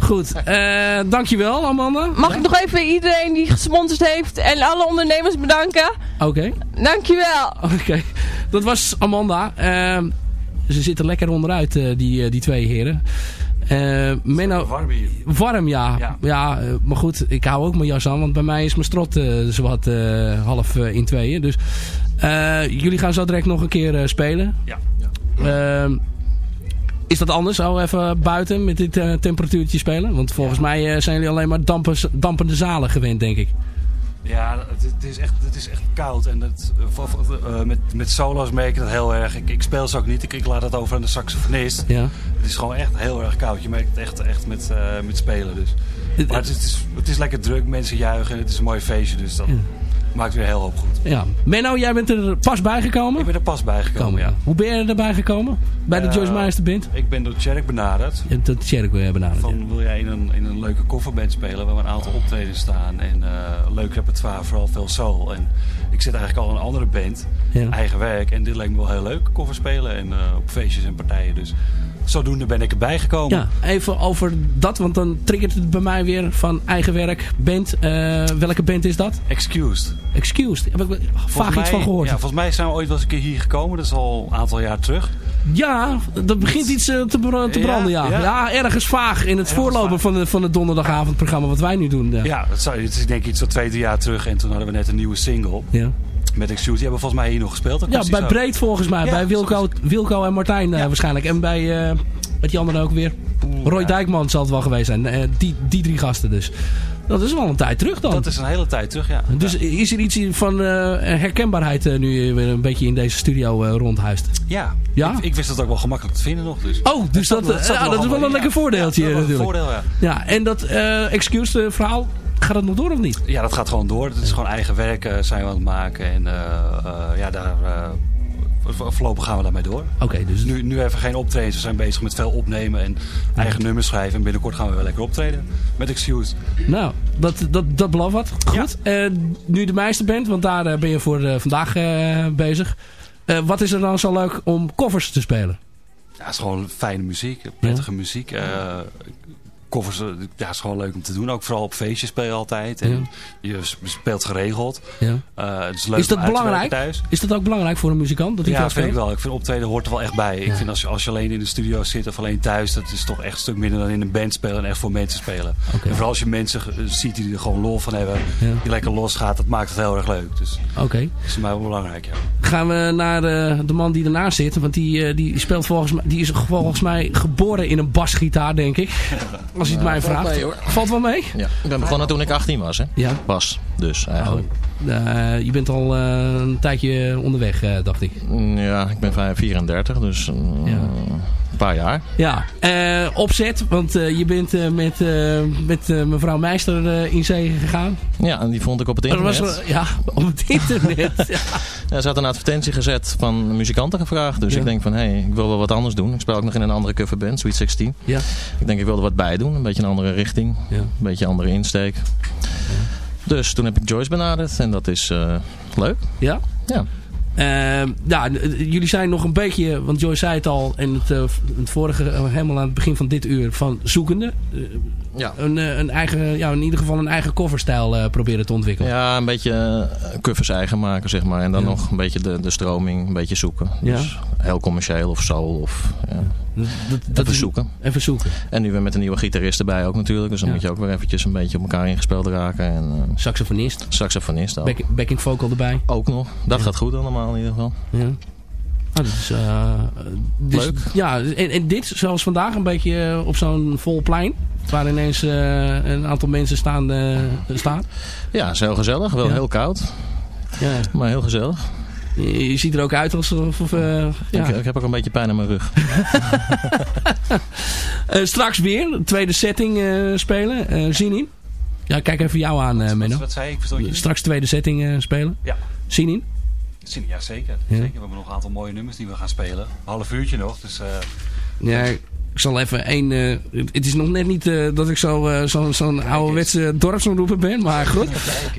C: Goed, uh, dankjewel Amanda.
N: Mag ik nog even iedereen die gesponsord heeft en alle ondernemers bedanken?
C: Oké. Okay.
N: Dankjewel.
C: Oké, dat was Amanda. Uh, ze zitten lekker onderuit, uh, die, die twee heren. Uh, Menno,
M: warm hier.
C: Warm, ja. Ja, ja maar goed, ik hou ook mijn jas aan, want bij mij is mijn strot uh, zowat uh, half in tweeën. Dus jullie gaan zo direct nog een keer uh, spelen.
M: Ja. ja.
C: Uh, is dat anders, al even buiten met dit uh, temperatuurtje spelen? Want volgens ja. mij zijn jullie alleen maar dampen, dampende zalen gewend, denk ik.
M: Ja, het, is, echt, het is echt koud. En het, met, met solo's merk ik dat heel erg. Ik, ik speel ze ook niet. Ik, ik laat het over aan de saxofonist.
C: Ja.
M: Het is gewoon echt heel erg koud. Je merkt het echt, echt met, met spelen. Dus. Maar het, het, is, het is lekker druk. Mensen juichen. Het is een mooi feestje. Dus dat... Ja maakt weer heel hoop goed.
C: Ja. Menno, jij bent er pas bijgekomen?
M: Ik ben er pas bijgekomen, ja.
C: Hoe ben je erbij gekomen? Bij de uh, Joyce Meister Band?
M: Ik ben door Tjerk benaderd.
C: Je bent door Tjerk benaderd,
M: Van, wil jij in een, in een leuke kofferband spelen waar een aantal optredens staan en uh, leuk repertoire, vooral veel soul. En ik zit eigenlijk al in een andere band, ja. eigen werk. En dit leek me wel heel leuk, koffer spelen en op feestjes en partijen. Dus zodoende ben ik erbij gekomen.
C: Ja, even over dat, want dan triggert het bij mij weer van eigen werk, band. Uh, welke band is dat?
M: Excused.
C: Excused, heb ik vaag iets van gehoord.
M: Ja, volgens mij zijn we ooit wel eens een keer hier gekomen, dat is al een aantal jaar terug.
C: Ja, dat begint iets uh, te, te, branden, ja. ja. ja. ergens vaag in het ergens voorlopen vaag. van, de, van het donderdagavondprogramma wat wij nu doen. Ja,
M: ja het is denk ik iets zo twee, drie jaar terug en toen hadden we net een nieuwe single.
C: Ja.
M: Met Excuse, die hebben volgens mij hier nog gespeeld.
C: Ja, bij Breed volgens mij. bij Wilco, Wilco en Martijn uh, waarschijnlijk. En bij, uh, met die anderen ook weer. Roy Dijkman zal het wel geweest zijn. Uh, die, die drie gasten dus. Dat is wel een tijd terug dan.
M: Dat is een hele tijd terug, ja.
C: Dus is er iets van herkenbaarheid nu weer een beetje in deze studio rondhuist?
M: Ja.
C: ja?
M: Ik, ik, wist het ook wel gemakkelijk te vinden nog. Dus.
C: Oh, dus dat, dat, ja, dat is wel een lekker voordeeltje
M: ja,
C: natuurlijk.
M: Een voordeel, ja.
C: ja. En dat excuse verhaal, Gaat dat nog door of niet?
M: Ja, dat gaat gewoon door. Het is gewoon eigen werk uh, zijn we aan het maken. En uh, uh, ja, daar, voorlopig gaan we daarmee door.
C: Oké, dus...
M: Nu, nu even geen optreden. We zijn bezig met veel opnemen en eigen nummers schrijven. En binnenkort gaan we wel lekker optreden met Excuse.
C: Nou, dat, dat, dat belooft wat. Goed. Ja. nu de meester bent, want daar ben je voor vandaag bezig. wat is er dan zo leuk om covers te spelen?
M: Ja, het is gewoon fijne muziek, prettige ja. muziek koffers, eh, ja, is gewoon leuk om te doen. Ook vooral op feestjes speel je altijd. En ja. je speelt geregeld.
C: Ja.
M: Uh, het is, leuk
C: is dat belangrijk?
M: Thuis.
C: Is dat ook belangrijk voor een muzikant? Dat
M: ja, vind ik wel. Ik vind optreden hoort er wel echt bij. Ik vind als je, als je alleen in de studio zit of alleen thuis, dat is toch echt een stuk minder dan in een band spelen en echt voor mensen spelen.
C: Okay.
M: En vooral als je mensen ziet die er gewoon lol van hebben, die lekker losgaat, dat maakt het heel erg leuk. Dus
C: okay.
M: dat is mij wel belangrijk, ja.
C: Gaan we naar de, de man die ernaast zit, want die, eh, die speelt volgens mij, die is volgens mij geboren in een basgitaar, denk ik. (laughs) Als je het mij vraagt.
O: Mee, hoor.
C: Valt wel mee?
O: Ja, ik ben begonnen toen ik 18 was, hè?
C: Ja.
O: Pas, dus eigenlijk.
C: Uh, je bent al uh, een tijdje onderweg, uh, dacht ik.
O: Ja, ik ben 34, dus ja. een paar jaar.
C: Ja, opzet, want je bent met, met mevrouw Meister in zee gegaan.
O: Ja, en die vond ik op het internet.
C: Was, ja, (laughs) op het internet. ja. (laughs)
O: ja, ze had een advertentie gezet van muzikanten gevraagd. Dus ja. ik denk van, hé, hey, ik wil wel wat anders doen. Ik speel ook nog in een andere coverband, Sweet 16.
C: Ja.
O: Ik denk, ik wil er wat bij doen. Een beetje een andere richting.
C: Een
O: beetje een andere insteek. Dus toen heb ik Joyce benaderd en dat is leuk.
C: Ja?
O: Ja.
C: Uh, ja, jullie zijn nog een beetje, want Joyce zei het al in het, uh, het vorige, uh, helemaal aan het begin van dit uur, van zoekende.
O: ja.
C: Een, een eigen, ja, in ieder geval een eigen coverstijl proberen te ontwikkelen.
O: Ja, een beetje covers eigen maken, zeg maar. En dan ja. nog een beetje de, de stroming, een beetje zoeken.
C: Ja.
O: Dus heel commercieel of soul of... Ja.
C: Dat, dat
O: even zoeken.
C: Even zoeken.
O: En nu weer met een nieuwe gitarist erbij ook natuurlijk. Dus dan moet je ook weer eventjes een beetje op elkaar ingespeeld raken. En,
C: saxofonist.
O: Saxofonist ook.
C: Back, backing vocal erbij.
O: Ook nog. Dat gaat goed allemaal in ieder geval.
C: Ja. Dat is, uh, dus,
O: Leuk.
C: Ja, en, en, dit, zoals vandaag, een beetje op zo'n vol plein. Waar ineens uh, een aantal mensen staan. Uh, staan.
O: Ja, is heel gezellig. Wel
C: ja.
O: heel koud.
C: Ja.
O: Maar heel gezellig.
C: Je, je ziet er ook uit alsof... Of, ja.
O: ik, ik, heb ook een beetje pijn aan mijn rug. (laughs)
C: straks weer, tweede setting spelen. zin in? Ja, kijk even jou aan, Menno.
M: Wat zei ik? Verstond je
C: Straks tweede setting spelen.
M: Ja.
C: Zin in?
M: Zin, ja, zeker.
C: Ja.
M: zeker. We hebben nog een aantal mooie nummers die we gaan spelen. Een half uurtje nog, dus... Uh,
C: ja, ik zal even één... Uh, het is nog net niet uh, dat ik zo'n zo, zo, zo ouderwetse dorpsomroeper ben, maar goed.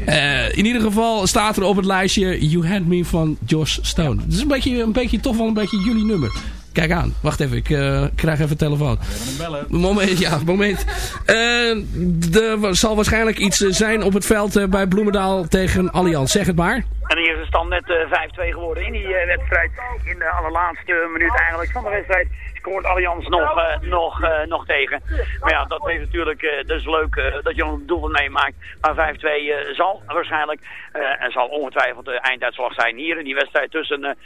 C: (laughs) in ieder geval staat er op het lijstje You Had Me van Josh Stone. Het is een beetje, een beetje, toch wel een beetje jullie nummer. Kijk aan. Wacht even. Ik uh, krijg even telefoon. Moment, ja, moment. Uh, er zal waarschijnlijk iets zijn op het veld uh, bij Bloemendaal tegen Allianz. Zeg het maar.
H: En hier is de stand net 5-2 geworden in die wedstrijd. In de allerlaatste minuut eigenlijk van de wedstrijd scoort Allianz nog, uh, nog, uh, nog tegen. Maar ja, dat is natuurlijk dus leuk dat je een doelpunt meemaakt. Maar 5-2 zal waarschijnlijk en zal ongetwijfeld de einduitslag zijn hier in die wedstrijd tussen,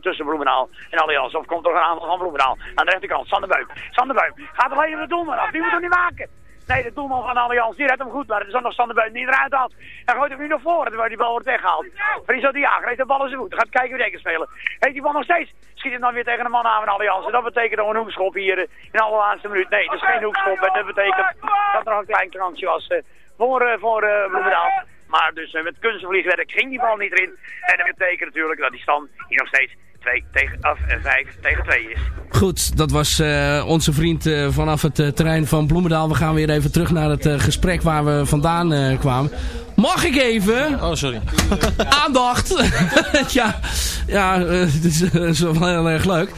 H: tussen Bloemendaal en Allianz. Of komt er een aantal van Bloemendaal aan de rechterkant. Sander Buik. Sander Buik gaat alleen op de doelman af. Die moet hem niet maken. Nee, de doelman van Allianz, die redt hem goed, maar er is nog Sander Buiten die eruit haalt. En gooit hem nu naar voren, terwijl die bal wordt weggehaald. Friso de Jager heeft de bal in zijn voet, gaat kijken wie hij kan spelen. Heeft die bal nog steeds, schiet hem dan weer tegen de man aan van Allianz. En dat betekent nog een hoekschop hier in de allerlaatste minuut. Nee, dat is geen hoekschop en dat betekent dat er nog een klein kransje was uh, voor, uh, voor uh, Bloemendaal. Maar dus met kunstenvliegwerk ging die bal niet erin. En dat betekent natuurlijk dat die stand hier nog steeds 2 tegen, of, 5 tegen 2 is.
C: Goed, dat was uh, onze vriend uh, vanaf het uh, terrein van Bloemendaal. We gaan weer even terug naar het gesprek waar we vandaan kwamen. Mag ik even?
O: Oh, sorry. (laughs)
C: Aandacht. (laughs) ja, ja (laughs) het is, is wel heel erg leuk.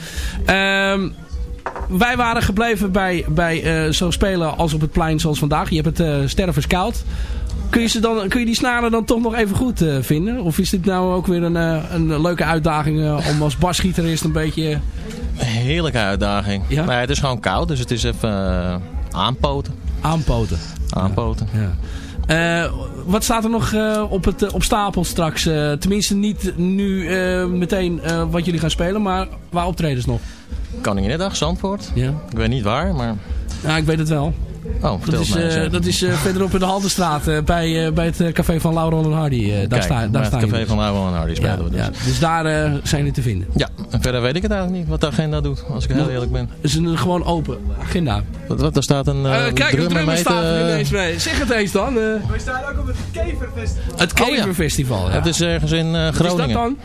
C: Um, wij waren gebleven bij, bij zo spelen als op het plein zoals vandaag. Je hebt het uh, sterven koud. Kun je, ze dan, kun je die snaren dan toch nog even goed uh, vinden? Of is dit nou ook weer een, uh, een leuke uitdaging uh, om als basgieterist een beetje...
O: Heerlijke uitdaging. Ja? Nee, het is gewoon koud, dus het is even aanpoten.
C: Aanpoten.
O: Aanpoten.
C: Ja. Uh, wat staat er nog uh, op, het, uh, op stapel straks? tenminste niet nu meteen wat jullie gaan spelen, maar waar optredens nog?
O: Koninginnedag, Zandvoort.
C: Ja.
O: Ik weet niet waar, maar...
C: Ja, ik weet het wel.
O: Oh,
C: dat is, uh, dat is uh, verderop in de Haldenstraat uh, bij, uh, bij het café van Laurel en Hardy. daar
O: Kijk,
C: sta, daar
O: het café
C: dus.
O: van Laurel en Hardy spelen
C: ja,
O: we dus.
C: Ja, dus daar zijn jullie te vinden.
O: Ja, en verder weet ik het eigenlijk niet wat de agenda doet, als ik heel
C: nou,
O: eerlijk ben.
C: Is een gewoon open agenda.
O: Wat, wat, er staat een
C: Kijk, de drummer staat er ineens mee. Zeg het eens dan.
P: We staan ook op het Keverfestival.
C: Het Keverfestival, oh, ja.
O: Het is ergens in Groningen.
C: Wat is dat dan?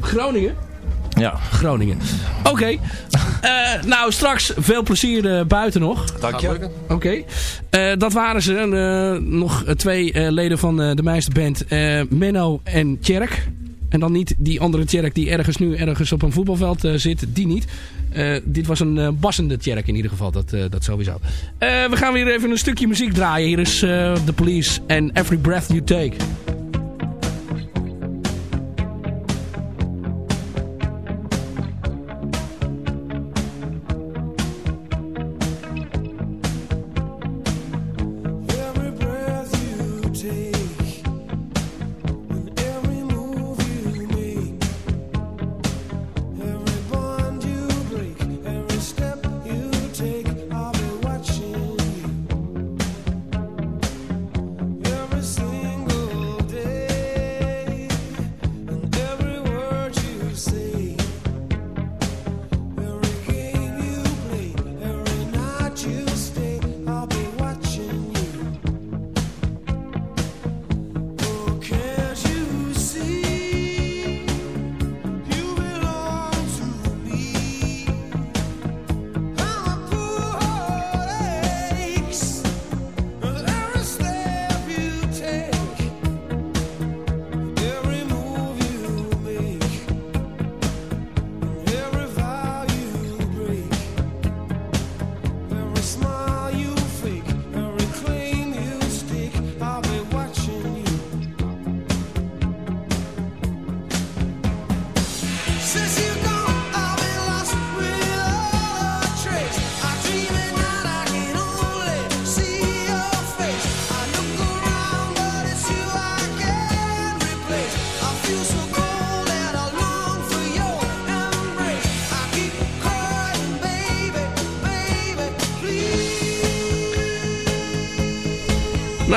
C: Groningen?
O: Ja.
C: Groningen. Oké. Okay. Uh, nou, straks veel plezier uh, buiten nog.
M: Dank je.
C: Oké. Okay. Uh, dat waren ze. nog twee leden van de meesterband. Menno en Tjerk. En dan niet die andere Tjerk die ergens nu ergens op een voetbalveld zit. Die niet. dit was een bassende Tjerk in ieder geval. Dat, dat sowieso. we gaan weer even een stukje muziek draaien. Hier is The Police en Every Breath You Take.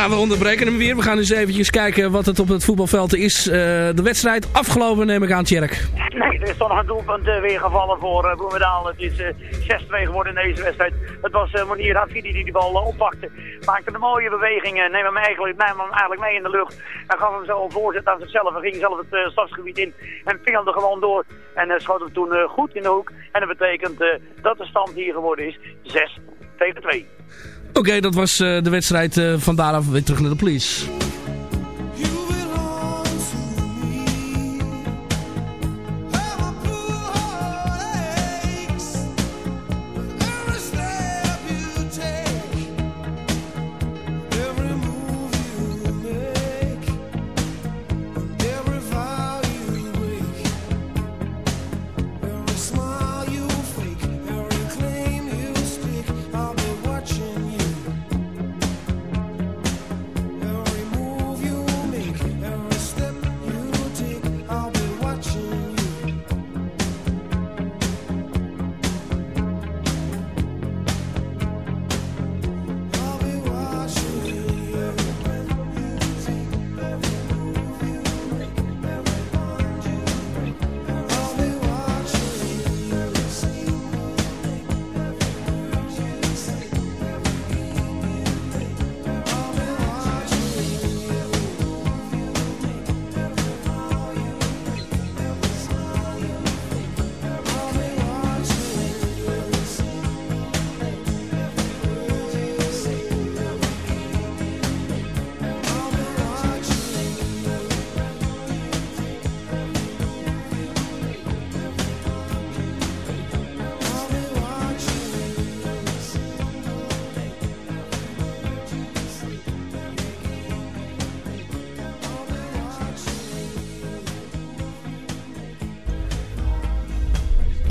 C: Nou, we onderbreken hem weer. We gaan eens eventjes kijken wat het op het voetbalveld is. Uh, de wedstrijd afgelopen, neem ik aan, Tjerk.
H: Nee, er is toch nog een doelpunt uh, weer gevallen voor uh. Het is 6-2 geworden in deze wedstrijd. Het was uh, Hafidi die die bal oppakte. Maakte een mooie beweging. neem hem, eigenlijk, neem hem eigenlijk mee in de lucht. En gaf hem zo een voorzet aan zichzelf. En ging zelf het stadsgebied in. En pingelde gewoon door. En schoot hem toen goed in de hoek. En dat betekent dat de stand hier geworden is 6 tegen 2.
C: Oké, dat was uh, de wedstrijd. Uh, van daaraf weer terug naar de police.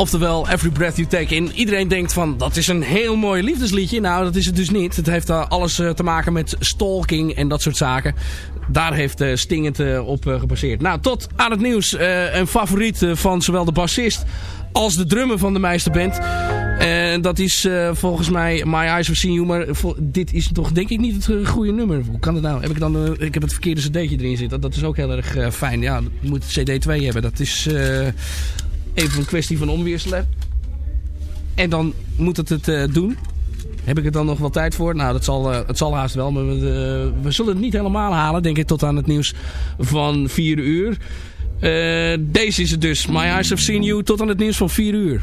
C: Oftewel, Every Breath You Take In. Iedereen denkt van, dat is een heel mooi liefdesliedje. Nou, dat is het dus niet. Het heeft uh, alles uh, te maken met stalking en dat soort zaken. Daar heeft uh, Sting het op gebaseerd. Nou, tot aan het nieuws. een favoriet van zowel de bassist als de drummer van de Meisterband. En dat is volgens mij My Eyes Have Seen You. Maar dit is toch denk ik niet het goede nummer. Hoe kan het nou? Heb ik, dan, ik heb het verkeerde cd'tje erin zitten. Dat is ook heel erg fijn. Ja, moet cd 2 hebben. Dat is even een kwestie van omwisselen. En dan moet het het uh, doen. Heb ik er dan nog wel tijd voor? Nou, dat zal, uh, het zal haast wel. Maar we, uh, we, zullen het niet helemaal halen, denk ik, tot aan het nieuws van 4 uur. deze is het dus. My Eyes Have Seen You tot aan het nieuws van 4 uur.